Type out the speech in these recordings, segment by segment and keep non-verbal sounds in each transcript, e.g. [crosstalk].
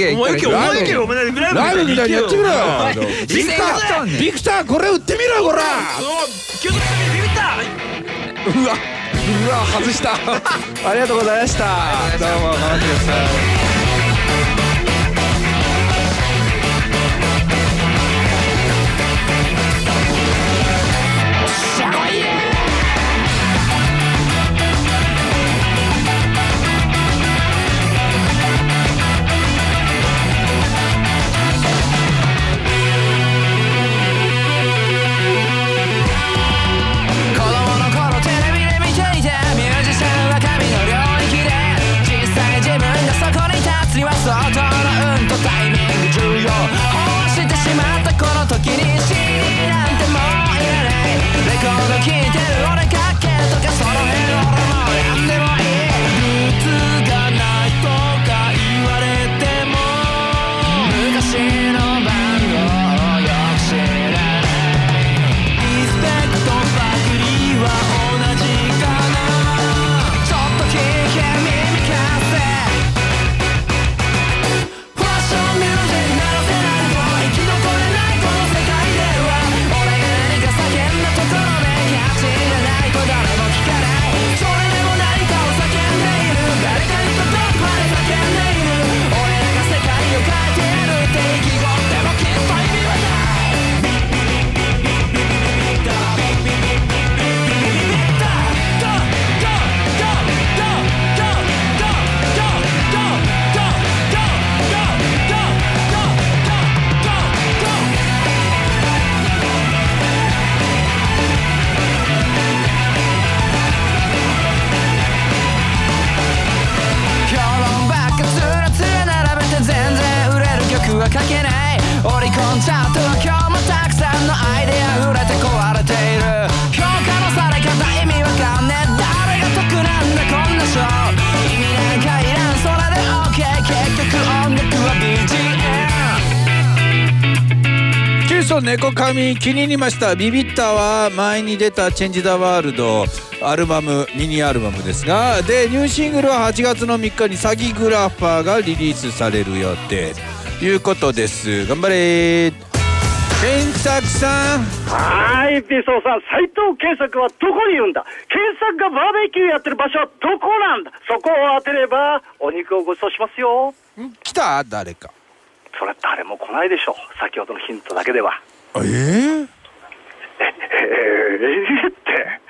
お前けお前けお前グラライブみたいにやってみろよ。ビクターービクターこれ売ってみろよこら。うわうわ外 [laughs] した。ありがとうございました。どうも頑張ってくださいタイミング重要。欲してしまったこの時に CD なんてもういらない。レコード聴いてる俺かけとかその辺。猫髪気に入りました。ビビったは前に出た「チェンジ・ザ・ワールド」アルバムミニアルバムですが。でニューシングルは8月の3日に「サギグラファー」がリリースされる予定。ということです。頑張れ。検索さん。はい、ピストルさん、斎藤健作はどこにいるんだ？健作がバーベキューやってる場所はどこなんだ？そこを当てれば、お肉をご馳走しますよ。ん？来た？誰か。それは誰も来ないでしょう。先ほどのヒントだけでは。えー、えー、って。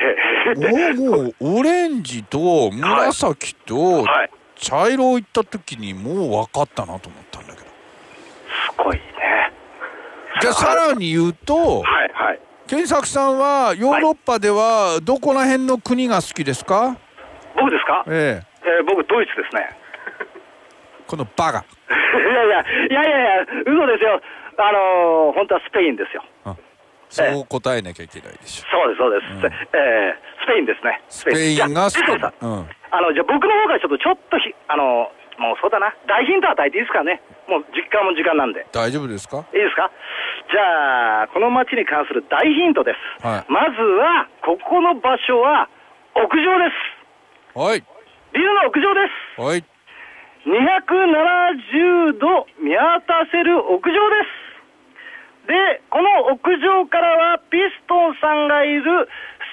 えー、って。もうオレンジと紫とはい。茶色いった時にもう分かったなと思ったんだけどすごいね。じゃあさらに言うとはい、はい。健作さんはヨーロッパではどこら辺の国が好きですか、僕ですか？えええー僕、ドイツですね。このバカ [laughs] いやいや、いやいやいや、嘘ですよ。あのー本当はスペインですよ。そう答えなきゃいけないでしょそうです、そうです。うんえースペインですね。スペインがスペイン。じゃあうんあの、じゃあ僕の方からちょっと、ちょっとひ、あの、もうそうだな。大ヒント与えていいですかね。もう実感も時間なんで。大丈夫ですか？いいですか？じゃあ、この街に関する大ヒントです。はいまずは、ここの場所は、屋上です。はいビルの屋上です。はい270度見渡せる屋上です。で、この屋上からはピストンさんがいる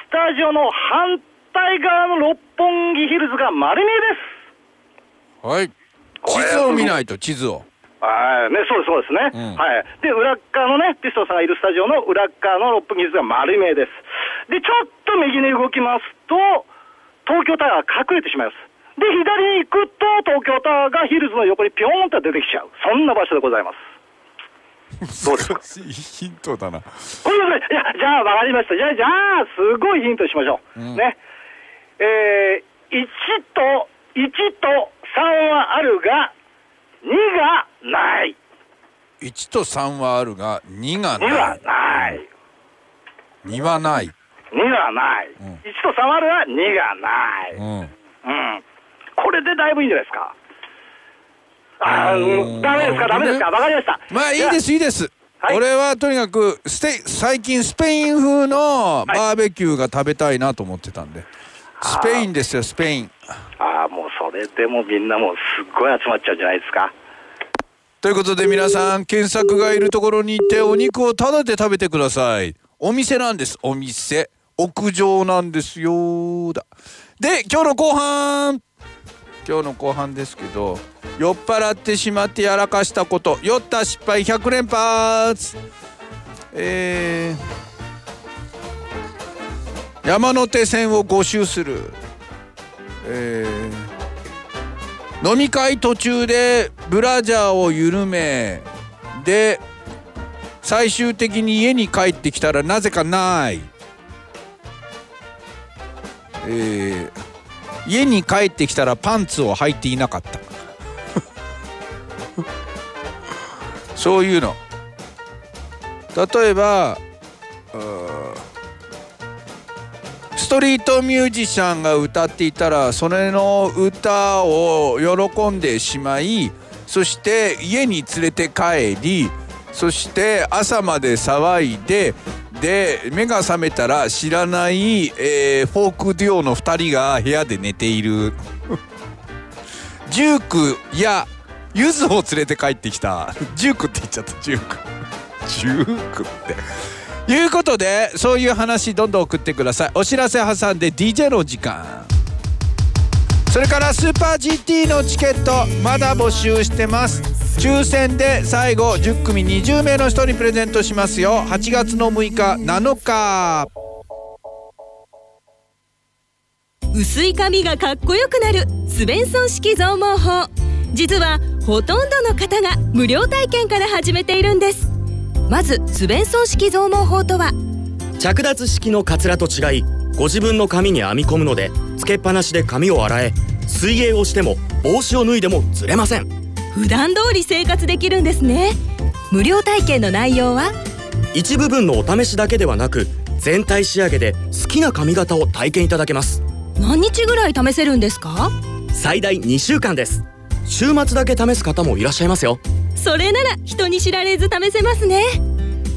スタジオの反対側の六本木ヒルズが丸見えです。はい地図を見ないと地図をはい、ね、そうです、そうですね。うんはい。で、裏っ側のね、ピストンさんがいるスタジオの裏っ側の六本木ヒルズが丸見えです。で、ちょっと右に動きますと、東京タワーが隠れてしまいます。で、左に行くと、東京タワーがヒルズの横にピョーンと出てきちゃう。そんな場所でございます。どうですか難しいヒントだなこれですね、いや、じゃあ分かりました。じゃあ、じゃあ、すごいヒントしましょう。うんね。えー、1と、1と3はあるが、2がない。1と3はあるが2が2はないない。2はない2がない。うん1と3はあるが2がない。うんうん。これでだいぶいいんじゃないですか。あうーんダメですか、ダメですか、わかりました。まあいいですいいです、はい。俺はとにかくステ最近スペイン風のバーベキューが食べたいなと思ってたんで、スペインですよスペイン。ああ、もうそれでもみんなもうすっごい集まっちゃうんじゃないですか。ということで皆さん検索がいるところに行ってお肉をタダで食べてください。お店なんです。お店。屋上なんですよだ。で今日の後半今日の後半ですけど酔っ払ってしまってやらかしたこと酔った失敗100連発。えー、山手線を5周する。えー、飲み会途中でブラジャーを緩めで最終的に家に帰ってきたらなぜかない。えー、家に帰ってきたらパンツを履いていなかった。[laughs] そういうの。例えばストリートミュージシャンが歌っていたらそれの歌を喜んでしまいそして家に連れて帰りそして朝まで騒いでで目が覚めたら知らない、えー、フォークデュオの2人が部屋で寝ている。[laughs] ジュークやユズを連れて帰ってきた。ジュークって言っちゃった。ジューク。ジュークって。いうことでそういう話どんどん送ってください。お知らせ挟んで DJ の時間。それからスーパー GT のチケットまだ募集してます。抽選で最後10組20名の人にプレゼントしますよ。8月の6日7日。薄い髪がかっこよくなるスベンソン式増毛法。実はほとんどの方が無料体験から始めているんです。まずスベンソン式増毛法とは着脱式のカツラと違いご自分の髪に編み込むのでつけっぱなしで髪を洗え水泳をしても帽子を脱いでもずれません普段通り生活できるんですね。無料体験の内容は？一部分のお試しだけではなく全体仕上げで好きな髪型を体験いただけます。何日ぐらい試せるんですか？最大2週間です。週末だけ試す方もいらっしゃいますよ。それなら人に知られず試せますね。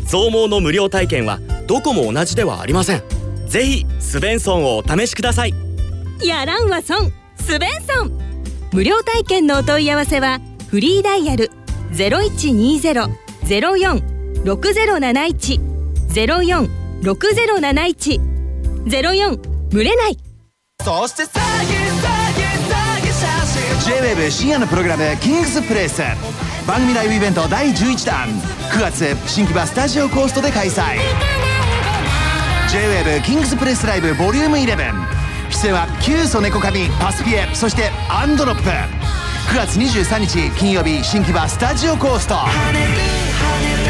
増毛の無料体験はどこも同じではありません。ぜひスベンソンをお試しください。やらんわ損スベンソン。無料体験のお問い合わせはフリーダイヤル0120-04-6071 04-6071 04群れないそして詐欺詐欺詐欺写真 J-WAVE 深夜のプログラム「キングスプレイス」番組ライブイベント第11弾9月新木場スタジオコーストで開催。J-WAVE キングスプレスライブボリューム11出演はキュウソネコカミパスピエそしてアンドロップ。9月23日金曜日新木場スタジオコースト。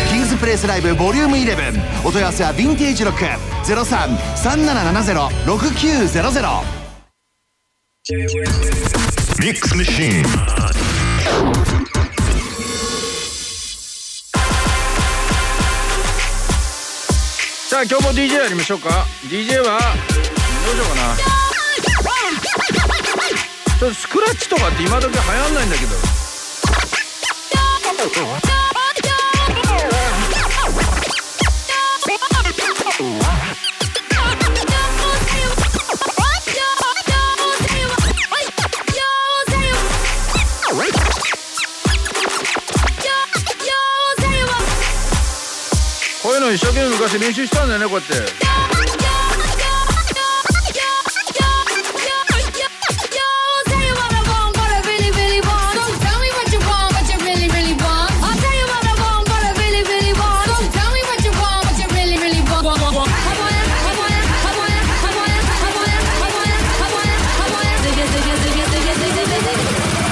キングスプレイスライブボリューム11お問い合わせはヴィンテージロック。0337706900ミックスマシーンさあ今日も DJ やりましょうか。DJ はどうしようかなスクラッチとかって今時流行んないんだけど。こういうの一生懸命昔練習したんだよねこうやって。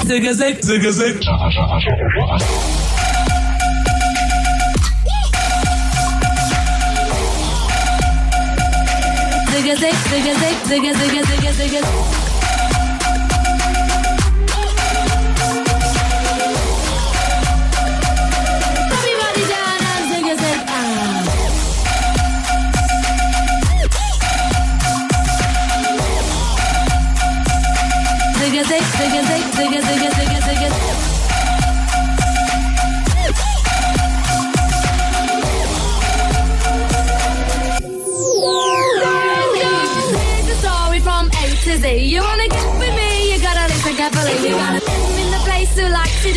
zigazig, zigazig. Zigazig, zigazig, zigazig, zigazig, zigazig. zigga zig, zigga zig, zigga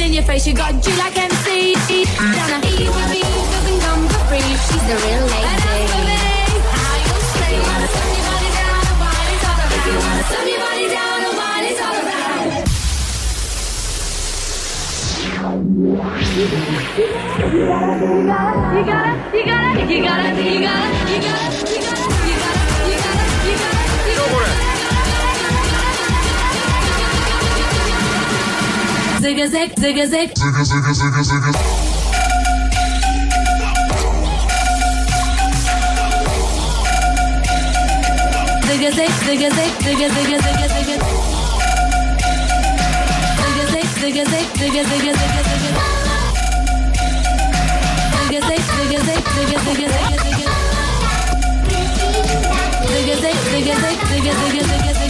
she got you like MC. Donna, he will be doesn't come for free. She's the real lady. How you say you wanna turn your body down and what it's all about. You wanna turn your body down and what it's all about. You gotta, you gotta, you gotta, you gotta, you gotta, you gotta, you gotta, you gotta, Zigga zig, zigga zig. Zigga zigga zigga zigga. Zigga zig, zigga zig, zigga zigga zigga zigga. Zigga zig, zigga zig, zigga zigga zigga zigga. Zigga zig, zigga zig, zigga zigga zigga zigga. Zigga zig, zigga zig, zigga zigga zigga zigga.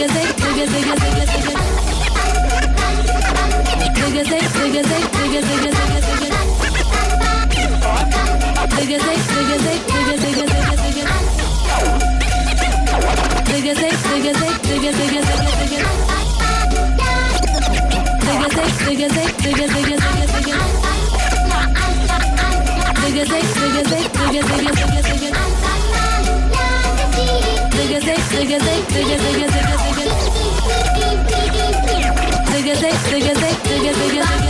Digga, digga, digga, digga, digga. Zigga zig, zigga zig, zigga zigga zigga zigga. Zig, zigga zig, zigga zigga zigga.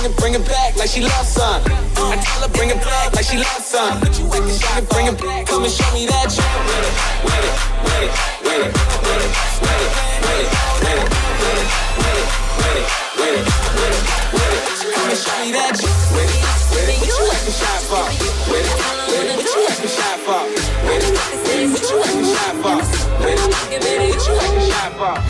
Bring it, bring it back like she loves some. I tell her bring it back like she loves some. Bring it, bring it back, come and show me that you with it, with it, with it, with it, with it, with it, with it, with it, with it, with it, with it, with it, with it, with it. Come and show me that you with it, with it. What you acting shy for? With it, with it. What you acting shy for? With it, with it. What you acting shy for? With it, with it. What you shy for? For, for,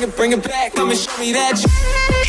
bring it, bring it back. Come and show me that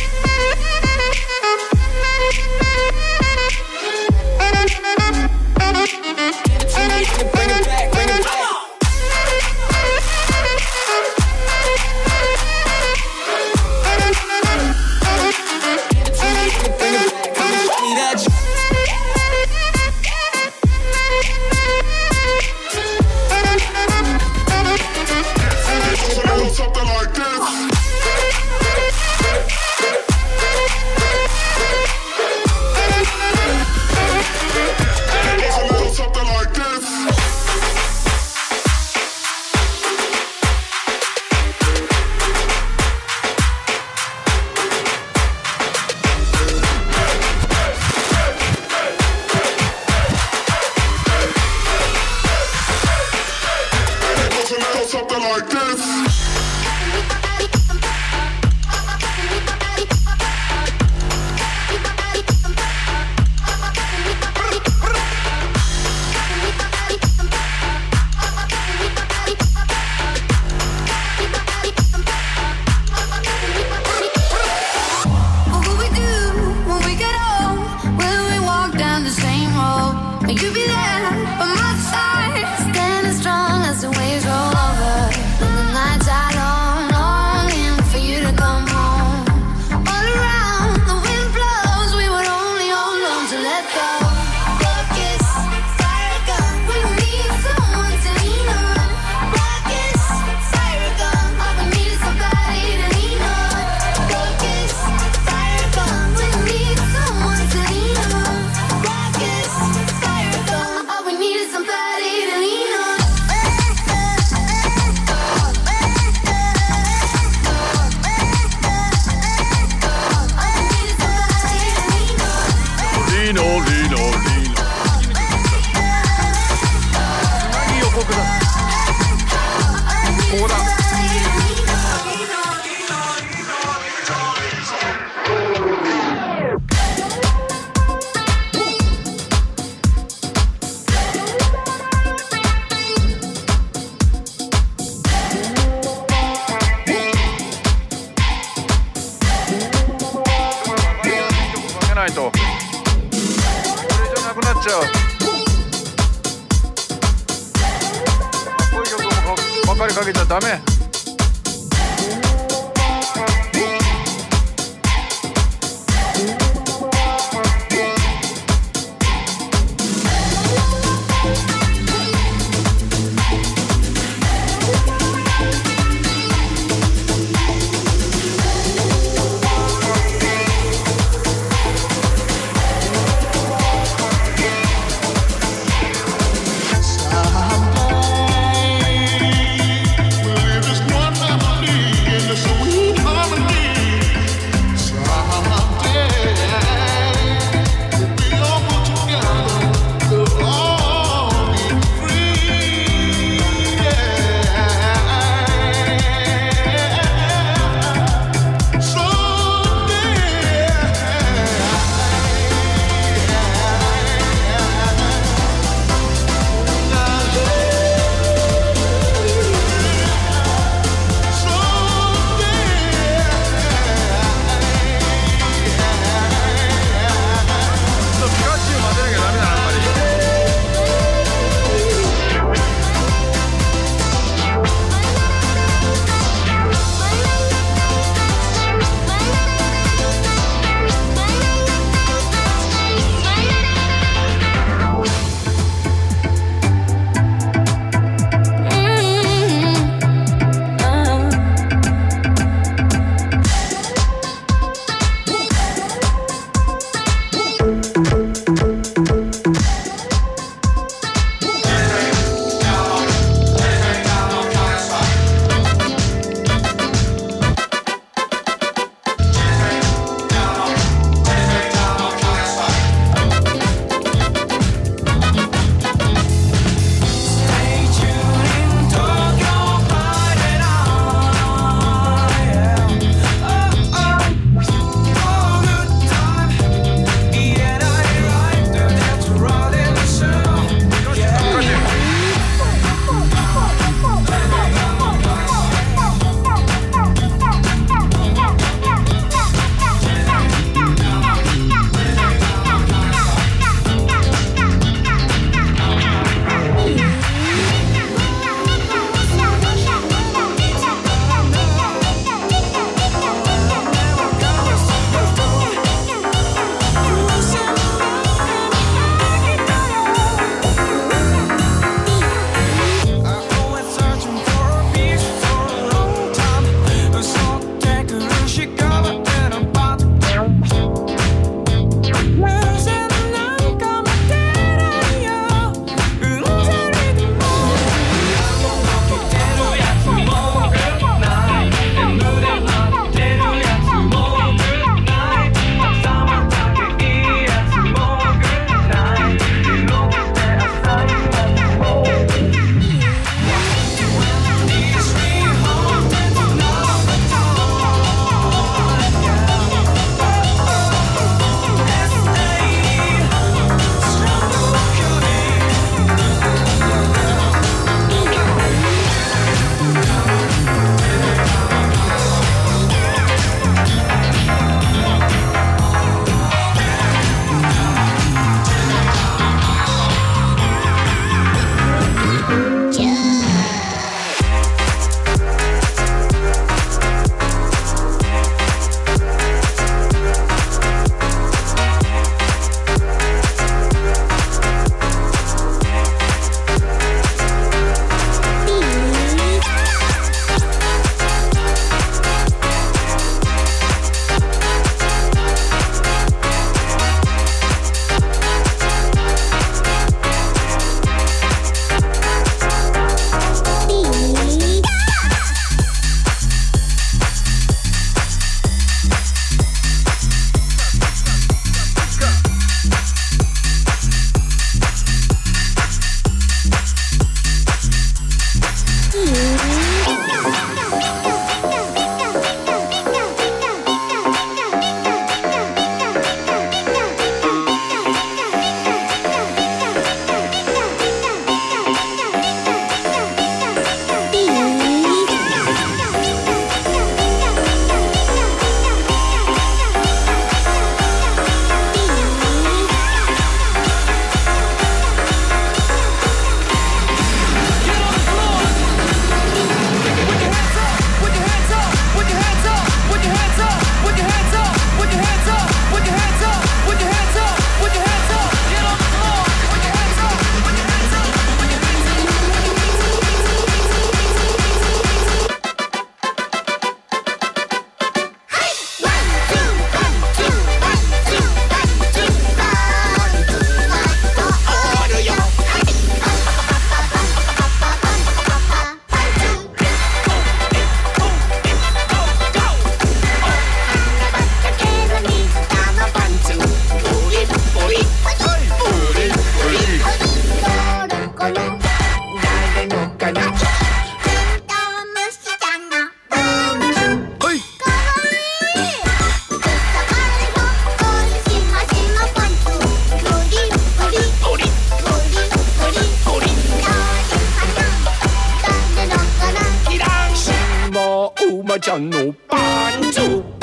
two.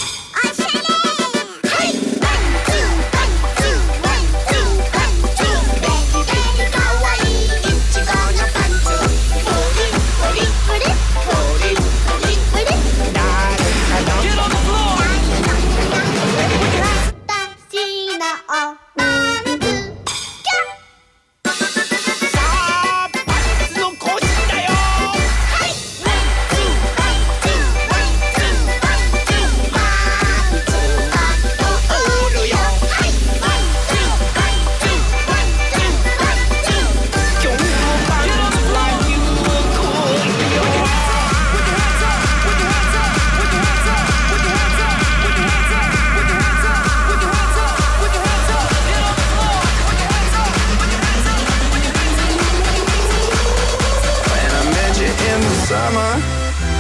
summer,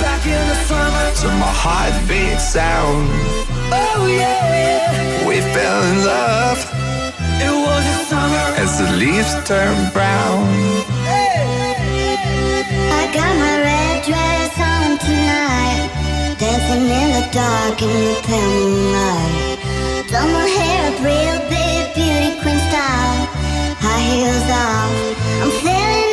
back in the summer, to my heartbeat sound. Oh yeah. We fell in love. It was a summer as the leaves turned brown. Hey. I got my red dress on tonight, dancing in the dark in the pale moonlight. Done my hair up real big, beauty queen style, high heels off. I'm feeling.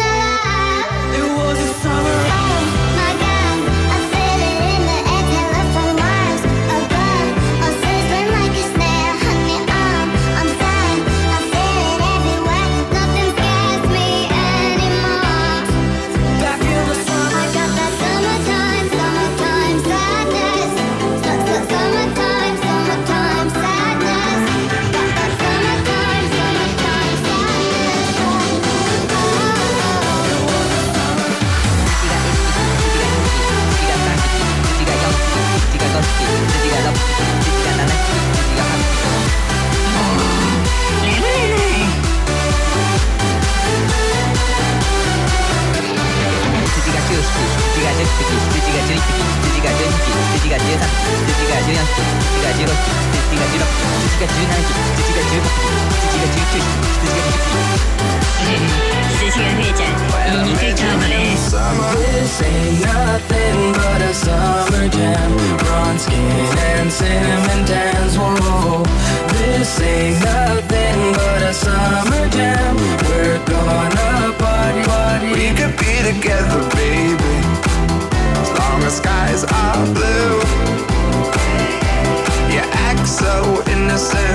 so innocent.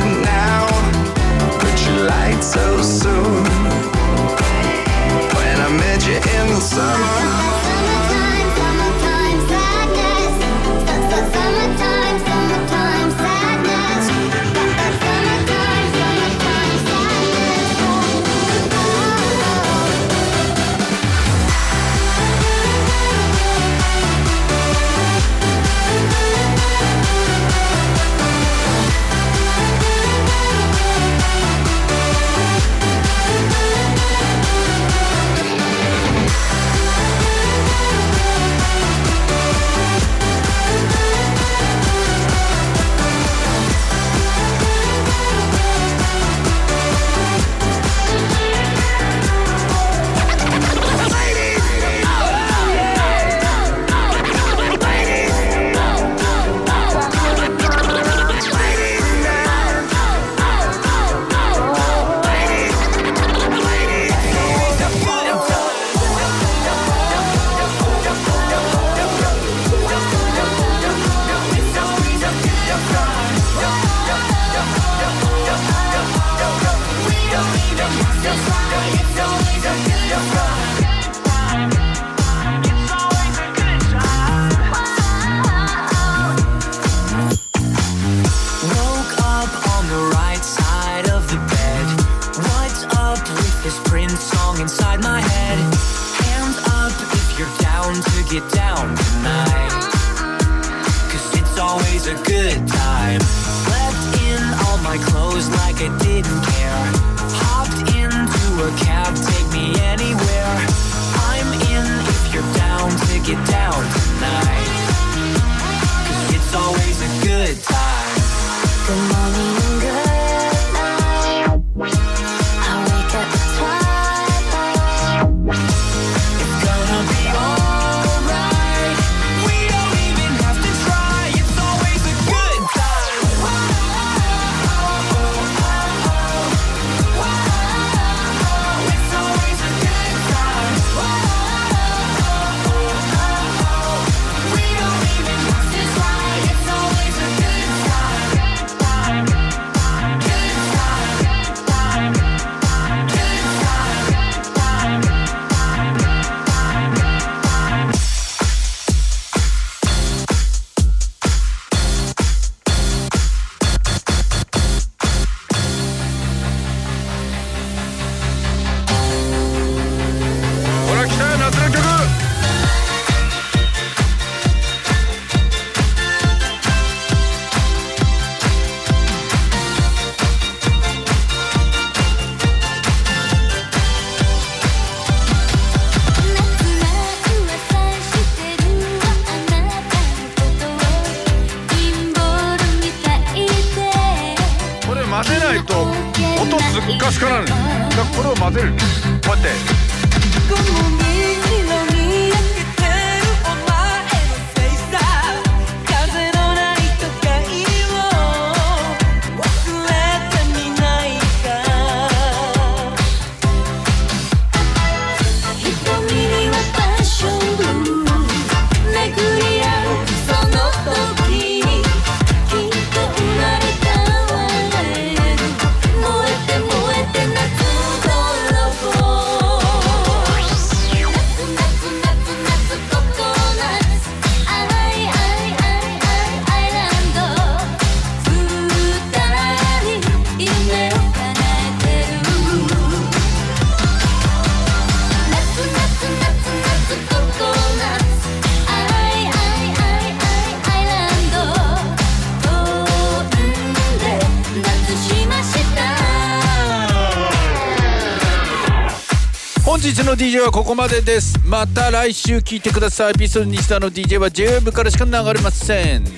DJ はここまでです。また来週聞いてください。ピスース西田の DJ は JWEB からしか流れません。ミ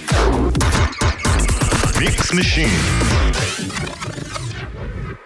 ックスマシン